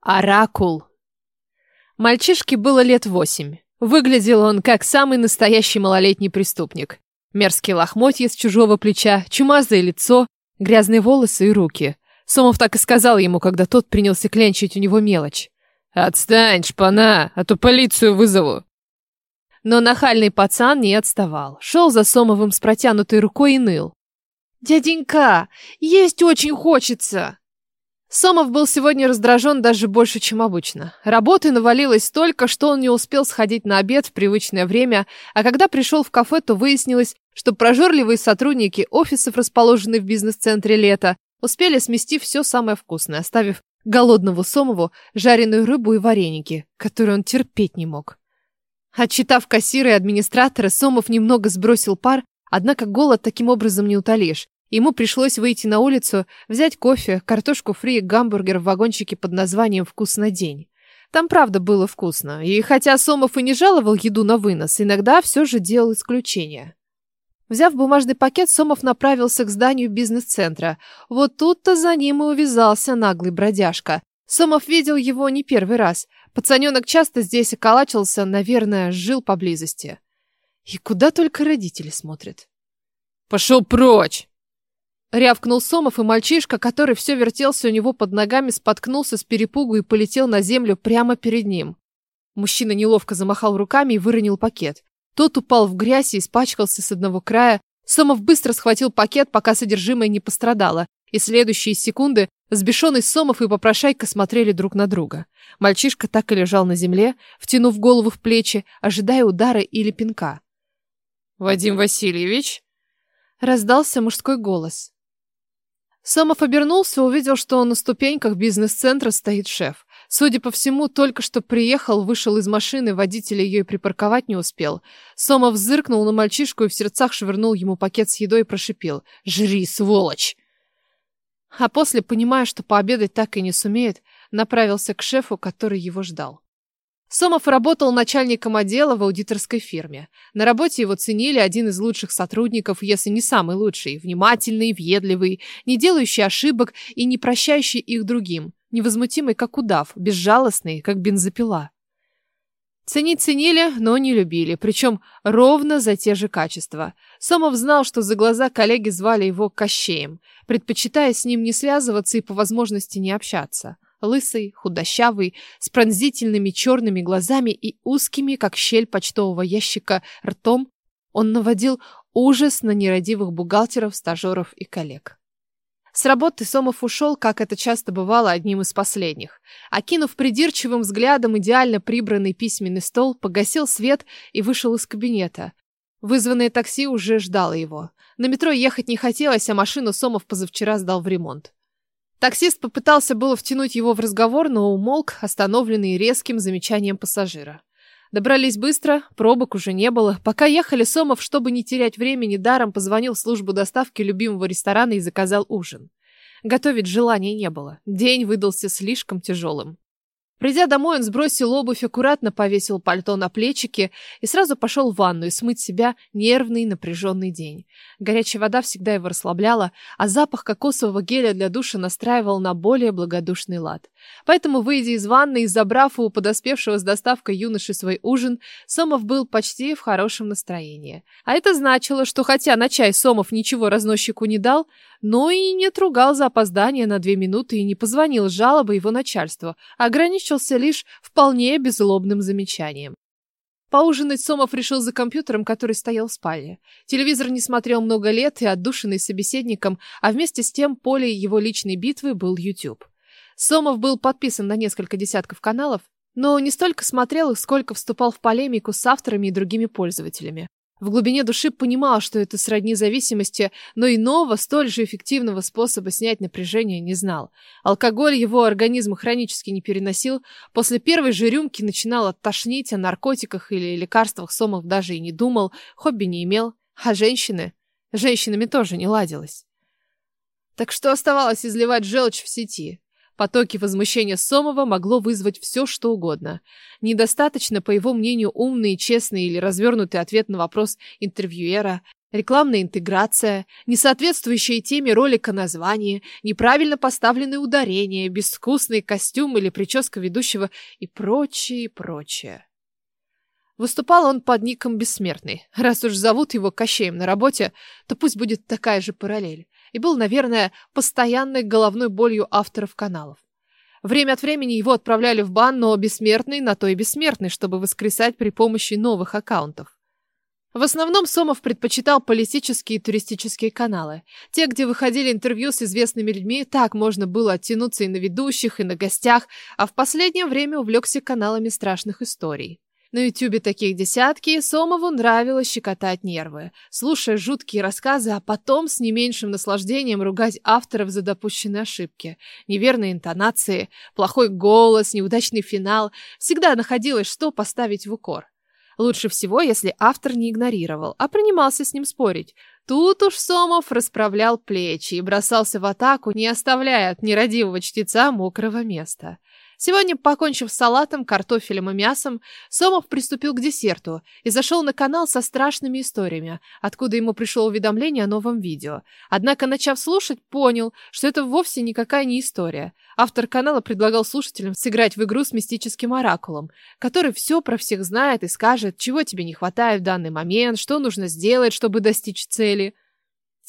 Оракул. Мальчишке было лет восемь. Выглядел он как самый настоящий малолетний преступник. Мерзкие лохмотья с чужого плеча, чумазое лицо, грязные волосы и руки. Сомов так и сказал ему, когда тот принялся клянчить у него мелочь. «Отстань, шпана, а то полицию вызову!» Но нахальный пацан не отставал. Шел за Сомовым с протянутой рукой и ныл. «Дяденька, есть очень хочется!» Сомов был сегодня раздражен даже больше, чем обычно. Работы навалилось столько, что он не успел сходить на обед в привычное время, а когда пришел в кафе, то выяснилось, что прожорливые сотрудники офисов, расположенных в бизнес-центре «Лето», успели смести все самое вкусное, оставив голодному Сомову жареную рыбу и вареники, которые он терпеть не мог. Отчитав кассира и администратора, Сомов немного сбросил пар, однако голод таким образом не утолишь. Ему пришлось выйти на улицу, взять кофе, картошку фри и гамбургер в вагончике под названием «Вкусно день». Там правда было вкусно, и хотя Сомов и не жаловал еду на вынос, иногда все же делал исключения. Взяв бумажный пакет, Сомов направился к зданию бизнес-центра. Вот тут-то за ним и увязался наглый бродяжка. Сомов видел его не первый раз. Пацаненок часто здесь околачивался, наверное, жил поблизости. И куда только родители смотрят. «Пошел прочь!» Рявкнул Сомов, и мальчишка, который все вертелся у него под ногами, споткнулся с перепугу и полетел на землю прямо перед ним. Мужчина неловко замахал руками и выронил пакет. Тот упал в грязь и испачкался с одного края. Сомов быстро схватил пакет, пока содержимое не пострадало, и следующие секунды сбешенный Сомов и попрошайка смотрели друг на друга. Мальчишка так и лежал на земле, втянув голову в плечи, ожидая удара или пинка. «Вадим Васильевич?» Раздался мужской голос. Сомов обернулся, увидел, что на ступеньках бизнес-центра стоит шеф. Судя по всему, только что приехал, вышел из машины, водитель ее и припарковать не успел. Сомов зыркнул на мальчишку и в сердцах швырнул ему пакет с едой и прошипел. «Жри, сволочь!» А после, понимая, что пообедать так и не сумеет, направился к шефу, который его ждал. Сомов работал начальником отдела в аудиторской фирме. На работе его ценили один из лучших сотрудников, если не самый лучший, внимательный, въедливый, не делающий ошибок и не прощающий их другим, невозмутимый, как удав, безжалостный, как бензопила. Ценить ценили, но не любили, причем ровно за те же качества. Сомов знал, что за глаза коллеги звали его Кощеем, предпочитая с ним не связываться и по возможности не общаться. Лысый, худощавый, с пронзительными черными глазами и узкими, как щель почтового ящика, ртом, он наводил ужас на нерадивых бухгалтеров, стажеров и коллег. С работы Сомов ушел, как это часто бывало, одним из последних. Окинув придирчивым взглядом идеально прибранный письменный стол, погасил свет и вышел из кабинета. Вызванное такси уже ждало его. На метро ехать не хотелось, а машину Сомов позавчера сдал в ремонт. Таксист попытался было втянуть его в разговор, но умолк, остановленный резким замечанием пассажира. Добрались быстро, пробок уже не было. Пока ехали, Сомов, чтобы не терять времени, даром позвонил в службу доставки любимого ресторана и заказал ужин. Готовить желания не было. День выдался слишком тяжелым. Придя домой, он сбросил обувь, аккуратно повесил пальто на плечики и сразу пошел в ванную смыть себя нервный напряженный день. Горячая вода всегда его расслабляла, а запах кокосового геля для душа настраивал на более благодушный лад. Поэтому, выйдя из ванны и забрав у подоспевшего с доставкой юноши свой ужин, Сомов был почти в хорошем настроении. А это значило, что хотя на чай Сомов ничего разносчику не дал, но и не отругал за опоздание на две минуты и не позвонил с жалобой его начальству, ограничился лишь вполне беззлобным замечанием. Поужинать Сомов решил за компьютером, который стоял в спальне. Телевизор не смотрел много лет и отдушенный собеседником, а вместе с тем поле его личной битвы был YouTube. Сомов был подписан на несколько десятков каналов, но не столько смотрел их, сколько вступал в полемику с авторами и другими пользователями. В глубине души понимал, что это сродни зависимости, но иного, столь же эффективного способа снять напряжение не знал. Алкоголь его организм хронически не переносил, после первой же рюмки начинал тошнить, о наркотиках или лекарствах Сомов даже и не думал, хобби не имел. А женщины? Женщинами тоже не ладилось. Так что оставалось изливать желчь в сети? Потоки возмущения Сомова могло вызвать все, что угодно. Недостаточно, по его мнению, умный, честный или развернутый ответ на вопрос интервьюера. Рекламная интеграция, несоответствующие теме ролика название, неправильно поставленные ударения, безвкусный костюм или прическа ведущего и прочее, прочее. Выступал он под ником Бессмертный. Раз уж зовут его Кощеем на работе, то пусть будет такая же параллель. И был, наверное, постоянной головной болью авторов каналов. Время от времени его отправляли в бан, но Бессмертный на то и Бессмертный, чтобы воскресать при помощи новых аккаунтов. В основном Сомов предпочитал политические и туристические каналы. Те, где выходили интервью с известными людьми, так можно было оттянуться и на ведущих, и на гостях, а в последнее время увлекся каналами страшных историй. На ютюбе таких десятки, Сомову нравилось щекотать нервы, слушая жуткие рассказы, а потом с не меньшим наслаждением ругать авторов за допущенные ошибки. Неверные интонации, плохой голос, неудачный финал. Всегда находилось, что поставить в укор. Лучше всего, если автор не игнорировал, а принимался с ним спорить. Тут уж Сомов расправлял плечи и бросался в атаку, не оставляя от нерадивого чтеца мокрого места. Сегодня, покончив с салатом, картофелем и мясом, Сомов приступил к десерту и зашел на канал со страшными историями, откуда ему пришло уведомление о новом видео. Однако, начав слушать, понял, что это вовсе никакая не история. Автор канала предлагал слушателям сыграть в игру с мистическим оракулом, который все про всех знает и скажет, чего тебе не хватает в данный момент, что нужно сделать, чтобы достичь цели.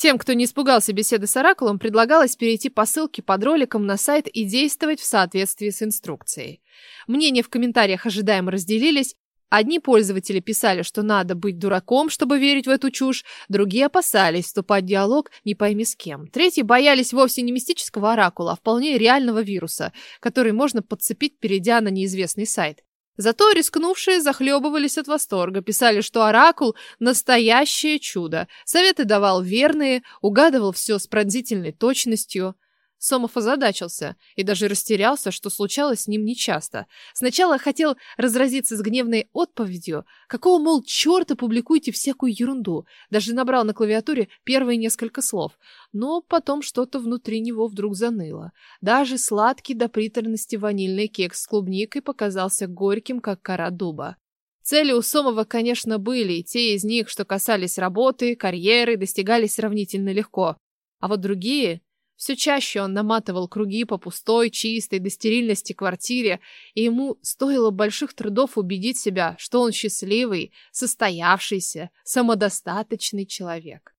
Тем, кто не испугался беседы с Оракулом, предлагалось перейти по ссылке под роликом на сайт и действовать в соответствии с инструкцией. Мнения в комментариях ожидаемо разделились. Одни пользователи писали, что надо быть дураком, чтобы верить в эту чушь, другие опасались вступать в диалог не пойми с кем. Третьи боялись вовсе не мистического оракула, а вполне реального вируса, который можно подцепить, перейдя на неизвестный сайт. Зато рискнувшие захлебывались от восторга, писали, что Оракул – настоящее чудо. Советы давал верные, угадывал все с пронзительной точностью. Сомов озадачился и даже растерялся, что случалось с ним нечасто. Сначала хотел разразиться с гневной отповедью, какого, мол, черта публикуете всякую ерунду, даже набрал на клавиатуре первые несколько слов, но потом что-то внутри него вдруг заныло. Даже сладкий до приторности ванильный кекс с клубникой показался горьким, как кора дуба. Цели у Сомова, конечно, были, и те из них, что касались работы, карьеры, достигались сравнительно легко. А вот другие все чаще он наматывал круги по пустой, чистой, до стерильности квартире, и ему стоило больших трудов убедить себя, что он счастливый, состоявшийся, самодостаточный человек.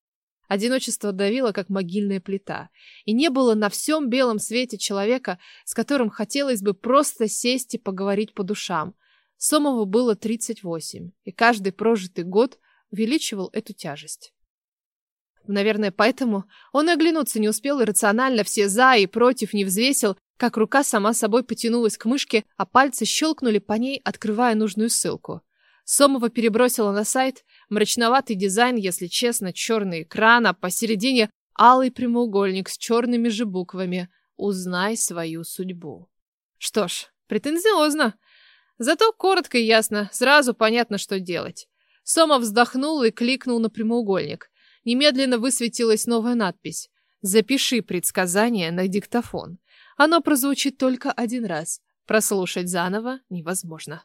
Одиночество давило, как могильная плита, и не было на всем белом свете человека, с которым хотелось бы просто сесть и поговорить по душам. Сомову было 38, и каждый прожитый год увеличивал эту тяжесть. Наверное, поэтому он оглянуться не успел и рационально все «за» и «против» не взвесил, как рука сама собой потянулась к мышке, а пальцы щелкнули по ней, открывая нужную ссылку. Сомова перебросила на сайт мрачноватый дизайн, если честно, черный экран, а посередине алый прямоугольник с черными же буквами «Узнай свою судьбу». Что ж, претензиозно. Зато коротко и ясно, сразу понятно, что делать. Сомов вздохнул и кликнул на прямоугольник немедленно высветилась новая надпись «Запиши предсказание на диктофон». Оно прозвучит только один раз. Прослушать заново невозможно.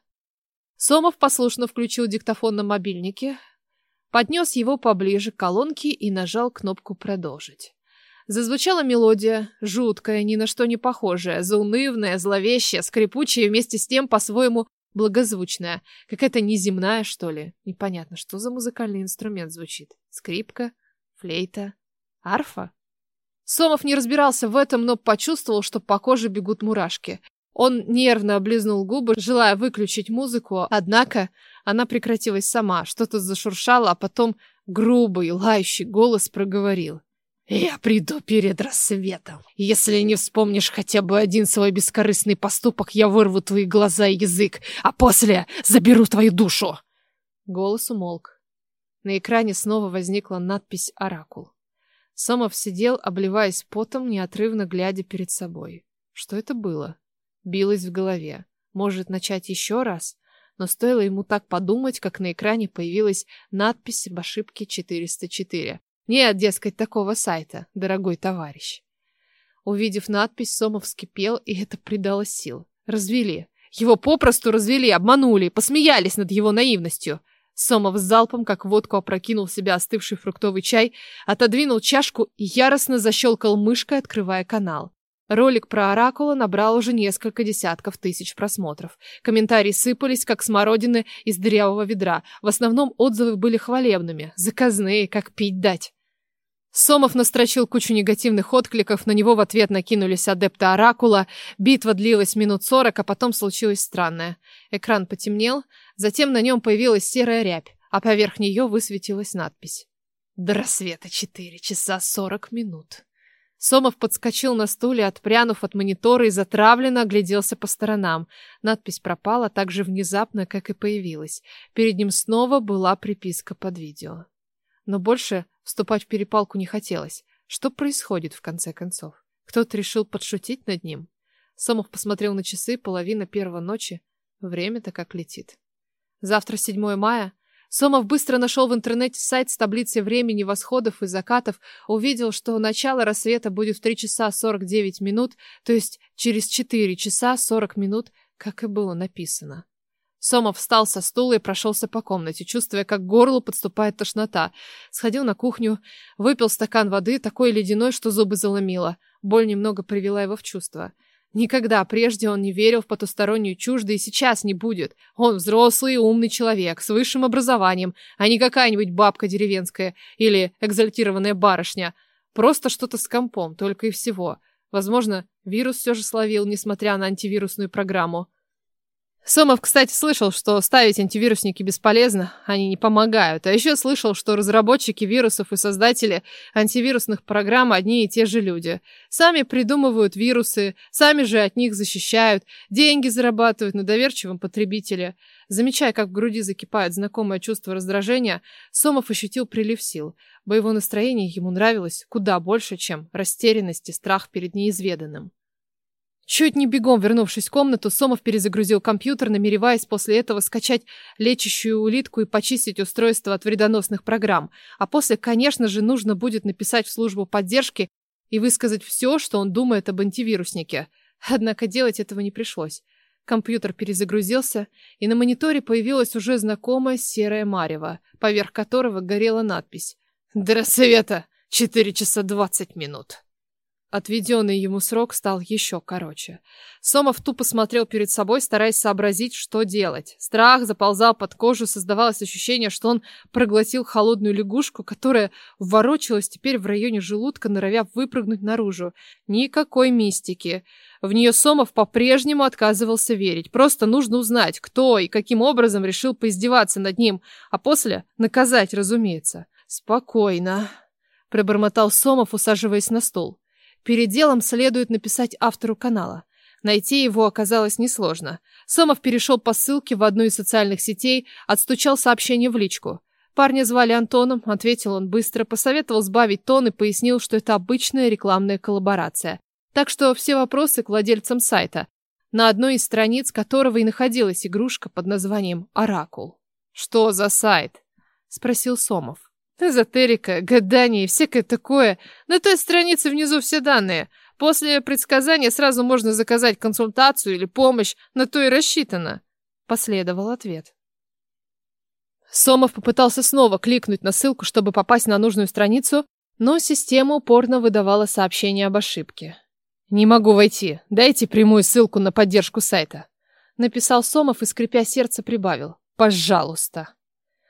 Сомов послушно включил диктофон на мобильнике, поднес его поближе к колонке и нажал кнопку «Продолжить». Зазвучала мелодия, жуткая, ни на что не похожая, заунывная, зловещая, скрипучая, вместе с тем по-своему благозвучная. Какая-то неземная, что ли. Непонятно, что за музыкальный инструмент звучит. Скрипка, флейта, арфа? Сомов не разбирался в этом, но почувствовал, что по коже бегут мурашки. Он нервно облизнул губы, желая выключить музыку, однако она прекратилась сама. Что-то зашуршало, а потом грубый, лающий голос проговорил. Я приду перед рассветом. Если не вспомнишь хотя бы один свой бескорыстный поступок, я вырву твои глаза и язык, а после заберу твою душу. Голос умолк. На экране снова возникла надпись «Оракул». Сомов сидел, обливаясь потом, неотрывно глядя перед собой. Что это было? Билось в голове. Может, начать еще раз? Но стоило ему так подумать, как на экране появилась надпись об ошибке 404. Нет, дескать, такого сайта, дорогой товарищ. Увидев надпись, Сомов вскипел, и это придало сил. Развели. Его попросту развели, обманули, посмеялись над его наивностью. Сомов с залпом, как водку, опрокинул в себя остывший фруктовый чай, отодвинул чашку и яростно защелкал мышкой, открывая канал. Ролик про Оракула набрал уже несколько десятков тысяч просмотров. Комментарии сыпались, как смородины из дырявого ведра. В основном отзывы были хвалебными, заказные, как пить дать. Сомов настрочил кучу негативных откликов, на него в ответ накинулись адепты Оракула. Битва длилась минут сорок, а потом случилось странное. Экран потемнел, затем на нем появилась серая рябь, а поверх нее высветилась надпись. «До рассвета четыре часа сорок минут». Сомов подскочил на стуле, отпрянув от монитора и затравленно огляделся по сторонам. Надпись пропала так же внезапно, как и появилась. Перед ним снова была приписка под видео. Но больше вступать в перепалку не хотелось. Что происходит, в конце концов? Кто-то решил подшутить над ним? Сомов посмотрел на часы, половина первого ночи. Время-то как летит. Завтра 7 мая. Сомов быстро нашел в интернете сайт с таблицей времени восходов и закатов, увидел, что начало рассвета будет в 3 часа 49 минут, то есть через 4 часа 40 минут, как и было написано. Сомов встал со стула и прошелся по комнате, чувствуя, как к горлу подступает тошнота. Сходил на кухню, выпил стакан воды, такой ледяной, что зубы заломило. Боль немного привела его в чувство. Никогда прежде он не верил в потустороннюю чушь, и сейчас не будет. Он взрослый и умный человек, с высшим образованием, а не какая-нибудь бабка деревенская или экзальтированная барышня. Просто что-то с компом, только и всего. Возможно, вирус все же словил, несмотря на антивирусную программу. Сомов, кстати, слышал, что ставить антивирусники бесполезно, они не помогают. А еще слышал, что разработчики вирусов и создатели антивирусных программ одни и те же люди. Сами придумывают вирусы, сами же от них защищают, деньги зарабатывают на доверчивом потребителе. Замечая, как в груди закипает знакомое чувство раздражения, Сомов ощутил прилив сил. Боевое настроение ему нравилось куда больше, чем растерянность и страх перед неизведанным. Чуть не бегом вернувшись в комнату, Сомов перезагрузил компьютер, намереваясь после этого скачать лечащую улитку и почистить устройство от вредоносных программ. А после, конечно же, нужно будет написать в службу поддержки и высказать все, что он думает об антивируснике. Однако делать этого не пришлось. Компьютер перезагрузился, и на мониторе появилась уже знакомая серая марево, поверх которого горела надпись «До рассвета! Четыре часа двадцать минут!» Отведенный ему срок стал еще короче. Сомов тупо смотрел перед собой, стараясь сообразить, что делать. Страх заползал под кожу, создавалось ощущение, что он проглотил холодную лягушку, которая ворочалась теперь в районе желудка, норовя выпрыгнуть наружу. Никакой мистики. В нее Сомов по-прежнему отказывался верить. Просто нужно узнать, кто и каким образом решил поиздеваться над ним, а после наказать, разумеется. «Спокойно», — пробормотал Сомов, усаживаясь на стул. Перед делом следует написать автору канала. Найти его оказалось несложно. Сомов перешел по ссылке в одну из социальных сетей, отстучал сообщение в личку. Парня звали Антоном, ответил он быстро, посоветовал сбавить тон и пояснил, что это обычная рекламная коллаборация. Так что все вопросы к владельцам сайта, на одной из страниц которого и находилась игрушка под названием «Оракул». «Что за сайт?» — спросил Сомов. Эзотерика, гадание и всякое такое. На той странице внизу все данные. После предсказания сразу можно заказать консультацию или помощь, на то и рассчитано. Последовал ответ. Сомов попытался снова кликнуть на ссылку, чтобы попасть на нужную страницу, но система упорно выдавала сообщение об ошибке. «Не могу войти. Дайте прямую ссылку на поддержку сайта». Написал Сомов и, скрипя сердце, прибавил. «Пожалуйста».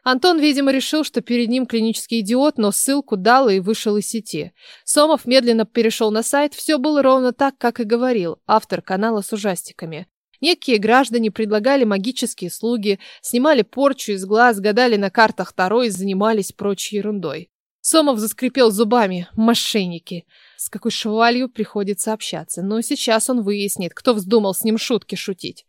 Антон, видимо, решил, что перед ним клинический идиот, но ссылку дал и вышел из сети. Сомов медленно перешел на сайт. Все было ровно так, как и говорил автор канала с ужастиками. Некие граждане предлагали магические слуги, снимали порчу из глаз, гадали на картах Таро и занимались прочей ерундой. Сомов заскрипел зубами. Мошенники. С какой швалью приходится общаться. Но сейчас он выяснит, кто вздумал с ним шутки шутить.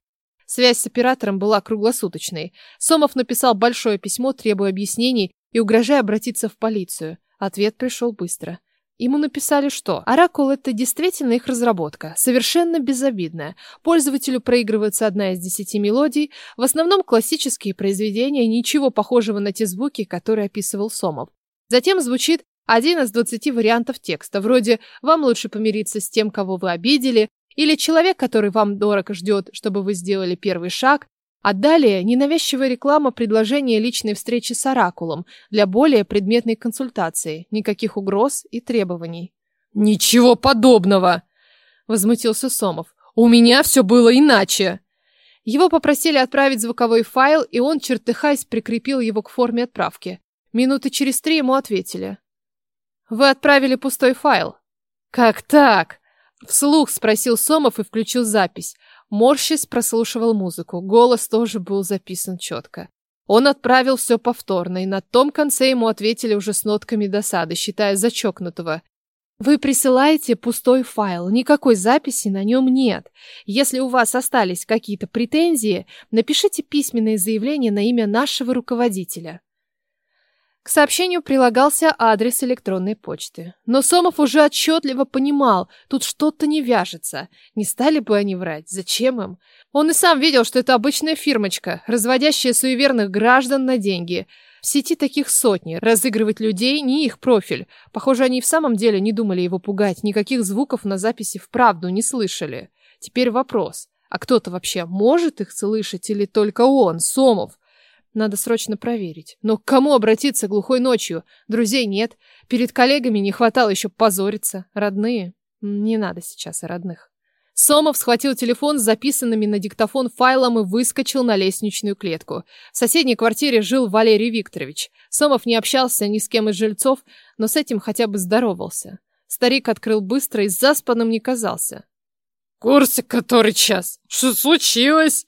Связь с оператором была круглосуточной. Сомов написал большое письмо, требуя объяснений и угрожая обратиться в полицию. Ответ пришел быстро. Ему написали, что Оракул — это действительно их разработка, совершенно безобидная. Пользователю проигрывается одна из десяти мелодий, в основном классические произведения, ничего похожего на те звуки, которые описывал Сомов. Затем звучит один из двадцати вариантов текста, вроде «Вам лучше помириться с тем, кого вы обидели», или человек, который вам дорого ждет, чтобы вы сделали первый шаг, А далее ненавязчивая реклама предложения личной встречи с оракулом для более предметной консультации, никаких угроз и требований. «Ничего подобного!» — возмутился Сомов. «У меня все было иначе!» Его попросили отправить звуковой файл, и он, чертыхаясь, прикрепил его к форме отправки. Минуты через три ему ответили. «Вы отправили пустой файл». «Как так?» Вслух спросил Сомов и включил запись. Морщись прослушивал музыку. Голос тоже был записан четко. Он отправил все повторно, и на том конце ему ответили уже с нотками досады, считая зачокнутого. Вы присылаете пустой файл, никакой записи на нем нет. Если у вас остались какие-то претензии, напишите письменное заявление на имя нашего руководителя. К сообщению прилагался адрес электронной почты. Но Сомов уже отчетливо понимал, тут что-то не вяжется. Не стали бы они врать, зачем им? Он и сам видел, что это обычная фирмочка, разводящая суеверных граждан на деньги. В сети таких сотни, разыгрывать людей не их профиль. Похоже, они в самом деле не думали его пугать, никаких звуков на записи вправду не слышали. Теперь вопрос, а кто-то вообще может их слышать или только он, Сомов? Надо срочно проверить. Но к кому обратиться глухой ночью? Друзей нет. Перед коллегами не хватало еще позориться. Родные? Не надо сейчас о родных. Сомов схватил телефон с записанными на диктофон файлом и выскочил на лестничную клетку. В соседней квартире жил Валерий Викторович. Сомов не общался ни с кем из жильцов, но с этим хотя бы здоровался. Старик открыл быстро и заспанным не казался. «Курсик, который час? Что случилось?»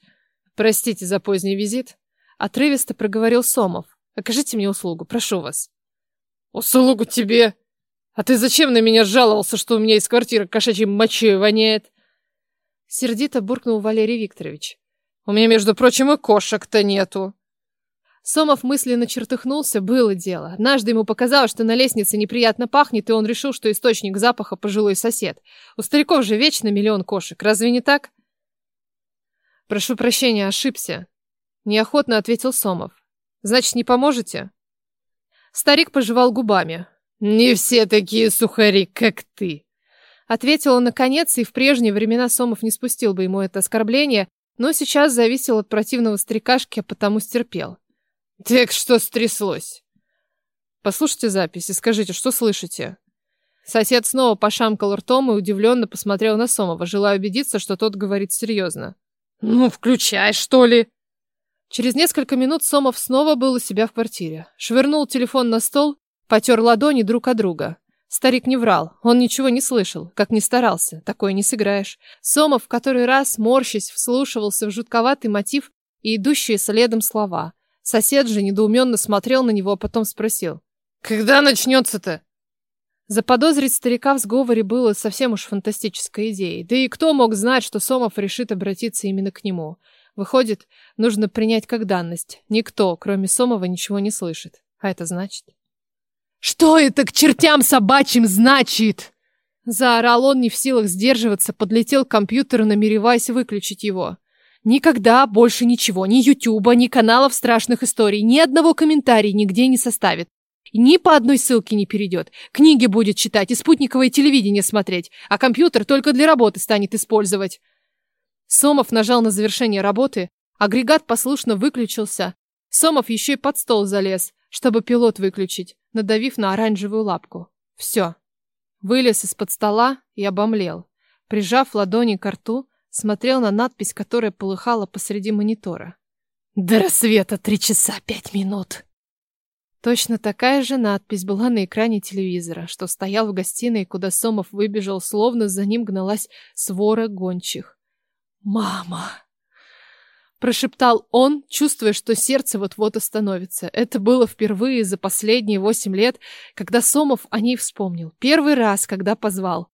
«Простите за поздний визит», — отрывисто проговорил Сомов. «Окажите мне услугу, прошу вас». «Услугу тебе? А ты зачем на меня жаловался, что у меня из квартиры кошачьей мочой воняет?» Сердито буркнул Валерий Викторович. У меня, между прочим, и кошек-то нету. Сомов мысленно чертыхнулся, было дело. Однажды ему показалось, что на лестнице неприятно пахнет, и он решил, что источник запаха пожилой сосед. У стариков же вечно миллион кошек, разве не так? Прошу прощения, ошибся. Неохотно ответил Сомов. Значит, не поможете? Старик пожевал губами. Не все такие сухари, как ты. Ответил он наконец, и в прежние времена Сомов не спустил бы ему это оскорбление, но сейчас зависел от противного старикашки, а потому стерпел. Так что стряслось? Послушайте запись и скажите, что слышите? Сосед снова пошамкал ртом и удивленно посмотрел на Сомова, желая убедиться, что тот говорит серьезно. «Ну, включай, что ли!» Через несколько минут Сомов снова был у себя в квартире. Швырнул телефон на стол, потер ладони друг от друга. Старик не врал, он ничего не слышал, как ни старался, такое не сыграешь. Сомов в который раз, морщись, вслушивался в жутковатый мотив и идущие следом слова. Сосед же недоуменно смотрел на него, а потом спросил. «Когда начнется-то?» Заподозрить старика в сговоре было совсем уж фантастической идеей. Да и кто мог знать, что Сомов решит обратиться именно к нему? Выходит, нужно принять как данность. Никто, кроме Сомова, ничего не слышит. А это значит... «Что это к чертям собачьим значит?» Заорал он, не в силах сдерживаться, подлетел к компьютеру, намереваясь выключить его. Никогда больше ничего, ни Ютуба, ни каналов страшных историй, ни одного комментария нигде не составит. Ни по одной ссылке не перейдет. Книги будет читать и спутниковое телевидение смотреть, а компьютер только для работы станет использовать. Сомов нажал на завершение работы, агрегат послушно выключился. Сомов еще и под стол залез, чтобы пилот выключить надавив на оранжевую лапку. Все. Вылез из-под стола и обомлел. Прижав ладони к рту, смотрел на надпись, которая полыхала посреди монитора. «До рассвета три часа пять минут!» Точно такая же надпись была на экране телевизора, что стоял в гостиной, куда Сомов выбежал, словно за ним гналась свора гончих. «Мама!» Прошептал он, чувствуя, что сердце вот-вот остановится. Это было впервые за последние восемь лет, когда Сомов о ней вспомнил. Первый раз, когда позвал.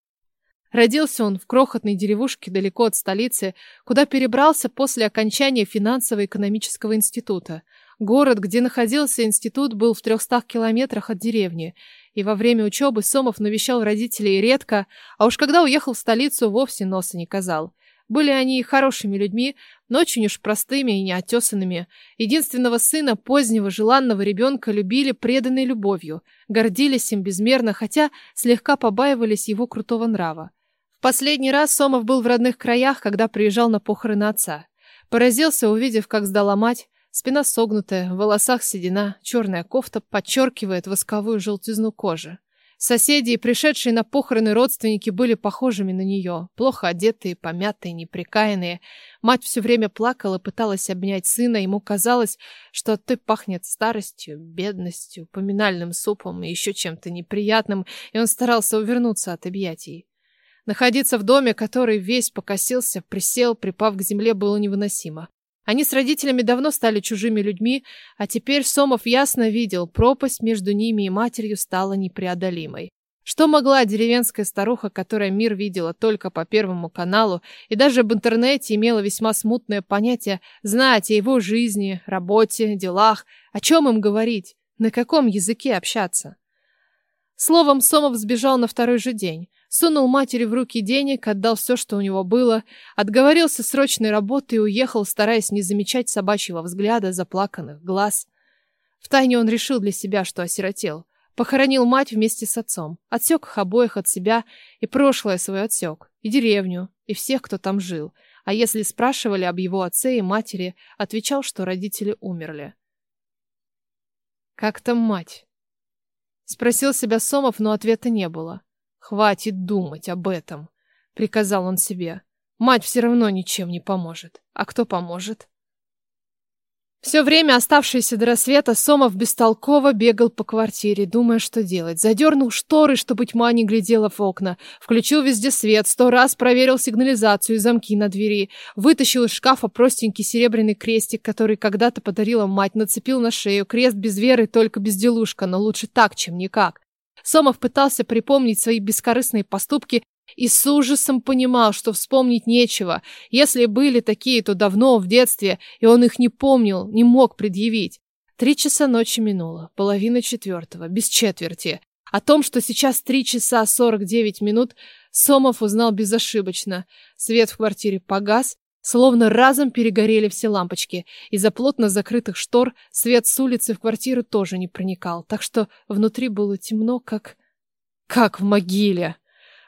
Родился он в крохотной деревушке далеко от столицы, куда перебрался после окончания финансово-экономического института. Город, где находился институт, был в трехстах километрах от деревни, и во время учебы Сомов навещал родителей редко, а уж когда уехал в столицу, вовсе носа не казал. Были они хорошими людьми, но очень уж простыми и неотесанными. Единственного сына, позднего желанного ребенка, любили преданной любовью, гордились им безмерно, хотя слегка побаивались его крутого нрава. В последний раз Сомов был в родных краях, когда приезжал на похороны отца. Поразился, увидев, как сдала мать. Спина согнутая, в волосах седина, черная кофта подчеркивает восковую желтизну кожи. Соседи и пришедшие на похороны родственники были похожими на нее, плохо одетые, помятые, неприкаянные. Мать все время плакала, пыталась обнять сына, ему казалось, что от пахнет старостью, бедностью, поминальным супом и еще чем-то неприятным, и он старался увернуться от объятий. Находиться в доме, который весь покосился, присел, припав к земле, было невыносимо. Они с родителями давно стали чужими людьми, а теперь Сомов ясно видел, пропасть между ними и матерью стала непреодолимой. Что могла деревенская старуха, которая мир видела только по Первому каналу и даже в интернете имела весьма смутное понятие, знать о его жизни, работе, делах, о чем им говорить, на каком языке общаться? Словом, Сомов сбежал на второй же день. Сунул матери в руки денег, отдал все, что у него было, отговорился срочной работы и уехал, стараясь не замечать собачьего взгляда, заплаканных глаз. Втайне он решил для себя, что осиротел. Похоронил мать вместе с отцом, отсек их обоих от себя и прошлое свое отсек, и деревню, и всех, кто там жил. А если спрашивали об его отце и матери, отвечал, что родители умерли. «Как там мать?» Спросил себя Сомов, но ответа не было. Хватит думать об этом, приказал он себе. Мать все равно ничем не поможет. А кто поможет? Все время, оставшееся до рассвета, Сомов бестолково бегал по квартире, думая, что делать. Задернул шторы, чтобы тьма не глядела в окна. Включил везде свет, сто раз проверил сигнализацию и замки на двери. Вытащил из шкафа простенький серебряный крестик, который когда-то подарила мать, нацепил на шею. Крест без веры, только безделушка, но лучше так, чем никак. Сомов пытался припомнить свои бескорыстные поступки и с ужасом понимал, что вспомнить нечего. Если были такие, то давно, в детстве, и он их не помнил, не мог предъявить. Три часа ночи минуло, половина четвертого, без четверти. О том, что сейчас три часа сорок девять минут, Сомов узнал безошибочно. Свет в квартире погас, Словно разом перегорели все лампочки. Из-за плотно закрытых штор свет с улицы в квартиру тоже не проникал, так что внутри было темно, как... как в могиле.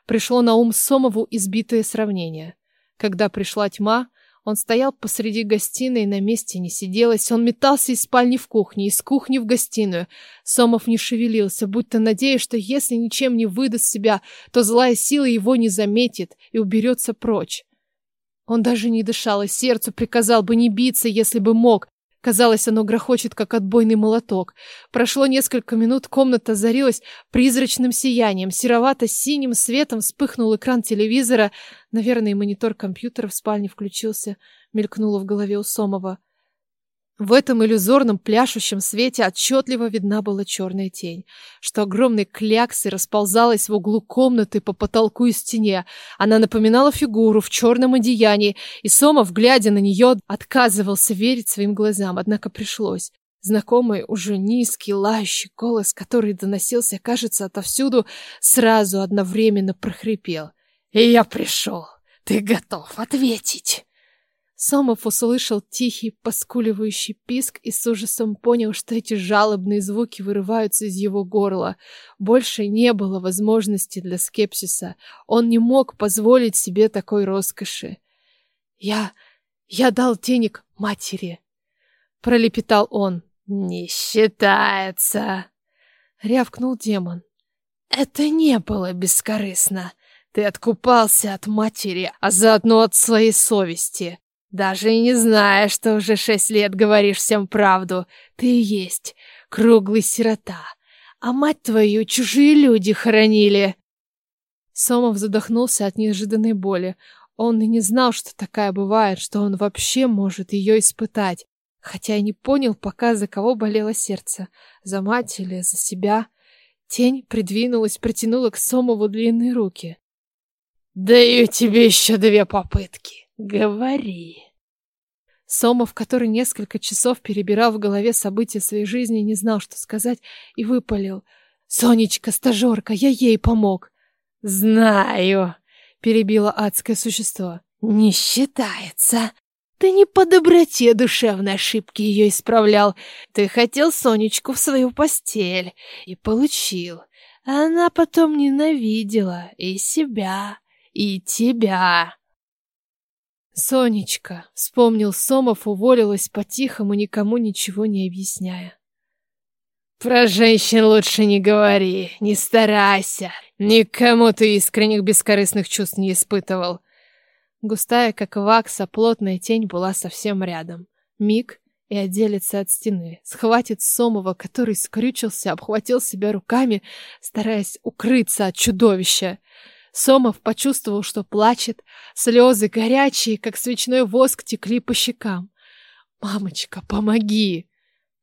Пришло на ум Сомову избитое сравнение. Когда пришла тьма, он стоял посреди гостиной, на месте не сиделось. Он метался из спальни в кухню, из кухни в гостиную. Сомов не шевелился, будто надеясь, что если ничем не выдаст себя, то злая сила его не заметит и уберется прочь. Он даже не дышал, и сердцу приказал бы не биться, если бы мог. Казалось, оно грохочет, как отбойный молоток. Прошло несколько минут, комната озарилась призрачным сиянием. Серовато-синим светом вспыхнул экран телевизора. Наверное, монитор компьютера в спальне включился. Мелькнуло в голове у Сомова. В этом иллюзорном пляшущем свете отчетливо видна была черная тень, что огромной кляксой расползалась в углу комнаты по потолку и стене. Она напоминала фигуру в черном одеянии, и Сомов, глядя на нее, отказывался верить своим глазам, однако пришлось. Знакомый, уже низкий, лающий голос, который доносился, кажется, отовсюду, сразу одновременно прохрипел. «И я пришел. Ты готов ответить?» Сомов услышал тихий, поскуливающий писк и с ужасом понял, что эти жалобные звуки вырываются из его горла. Больше не было возможности для скепсиса. Он не мог позволить себе такой роскоши. «Я... я дал денег матери», — пролепетал он. «Не считается», — рявкнул демон. «Это не было бескорыстно. Ты откупался от матери, а заодно от своей совести. Даже и не зная, что уже шесть лет говоришь всем правду. Ты и есть круглый сирота. А мать твою чужие люди хоронили. Сомов задохнулся от неожиданной боли. Он и не знал, что такая бывает, что он вообще может ее испытать. Хотя и не понял пока, за кого болело сердце. За мать или за себя. Тень придвинулась, протянула к Сомову длинные руки. «Даю тебе еще две попытки. Говори. Сомов, который несколько часов перебирал в голове события своей жизни, не знал, что сказать, и выпалил. «Сонечка, стажерка, я ей помог!» «Знаю!» — перебило адское существо. «Не считается!» Ты не по доброте душевной ошибки ее исправлял. Ты хотел Сонечку в свою постель и получил. Она потом ненавидела и себя, и тебя. Сонечка, вспомнил Сомов, уволилась по-тихому, никому ничего не объясняя. Про женщин лучше не говори, не старайся. Никому ты искренних бескорыстных чувств не испытывал. Густая, как вакса, плотная тень была совсем рядом. Миг и отделится от стены. Схватит Сомова, который скрючился, обхватил себя руками, стараясь укрыться от чудовища. Сомов почувствовал, что плачет. Слезы горячие, как свечной воск, текли по щекам. «Мамочка, помоги!»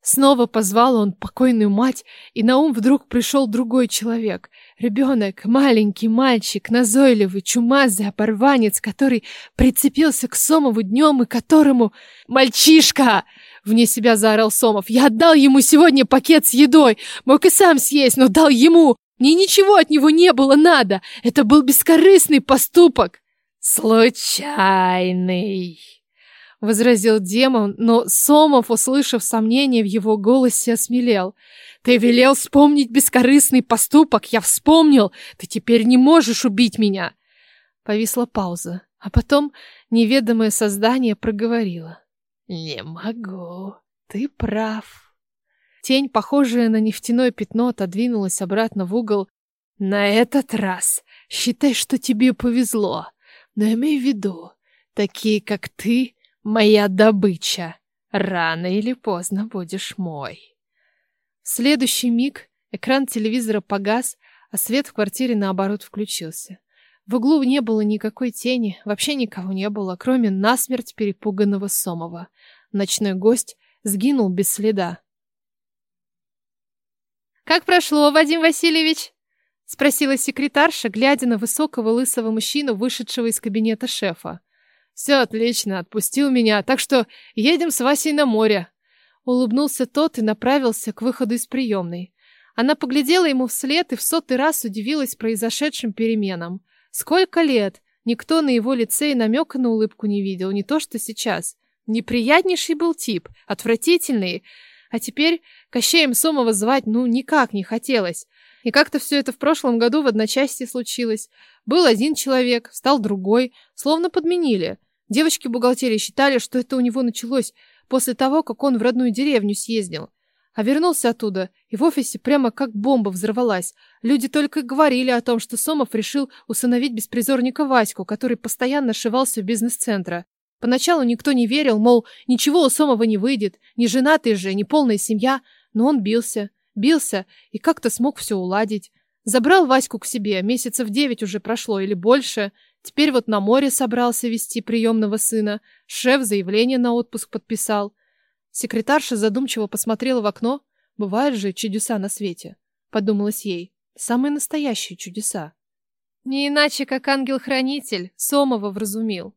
Снова позвал он покойную мать, и на ум вдруг пришел другой человек. Ребенок, маленький мальчик, назойливый, чумазый, оборванец, который прицепился к Сомову днем и которому... «Мальчишка!» — вне себя заорал Сомов. «Я отдал ему сегодня пакет с едой. Мог и сам съесть, но дал ему. Мне ничего от него не было надо. Это был бескорыстный поступок». «Случайный!» — возразил демон, но Сомов, услышав сомнение в его голосе, осмелел. «Ты велел вспомнить бескорыстный поступок, я вспомнил! Ты теперь не можешь убить меня!» Повисла пауза, а потом неведомое создание проговорило. «Не могу, ты прав». Тень, похожая на нефтяное пятно, отодвинулась обратно в угол. «На этот раз считай, что тебе повезло, но имей в виду, такие, как ты, Моя добыча. Рано или поздно будешь мой. В следующий миг экран телевизора погас, а свет в квартире наоборот включился. В углу не было никакой тени, вообще никого не было, кроме насмерть перепуганного Сомова. Ночной гость сгинул без следа. «Как прошло, Вадим Васильевич?» — спросила секретарша, глядя на высокого лысого мужчину, вышедшего из кабинета шефа. Все отлично, отпустил меня, так что едем с Васей на море. Улыбнулся тот и направился к выходу из приемной. Она поглядела ему вслед и в сотый раз удивилась произошедшим переменам. Сколько лет! Никто на его лице и намека на улыбку не видел, не то что сейчас. Неприятнейший был тип, отвратительный. А теперь Кощеем Сомова звать ну никак не хотелось. И как-то все это в прошлом году в одночасье случилось. Был один человек, стал другой, словно подменили. Девочки бухгалтерии считали, что это у него началось после того, как он в родную деревню съездил. А вернулся оттуда, и в офисе прямо как бомба взорвалась. Люди только говорили о том, что Сомов решил усыновить беспризорника Ваську, который постоянно шивался в бизнес-центра. Поначалу никто не верил, мол, ничего у Сомова не выйдет, не женатый же, не полная семья, но он бился, бился и как-то смог все уладить. Забрал Ваську к себе, месяцев девять уже прошло или больше, Теперь вот на море собрался вести приемного сына. Шеф заявление на отпуск подписал. Секретарша задумчиво посмотрела в окно. Бывают же чудеса на свете. Подумалось ей. Самые настоящие чудеса. Не иначе, как ангел-хранитель Сомова вразумил.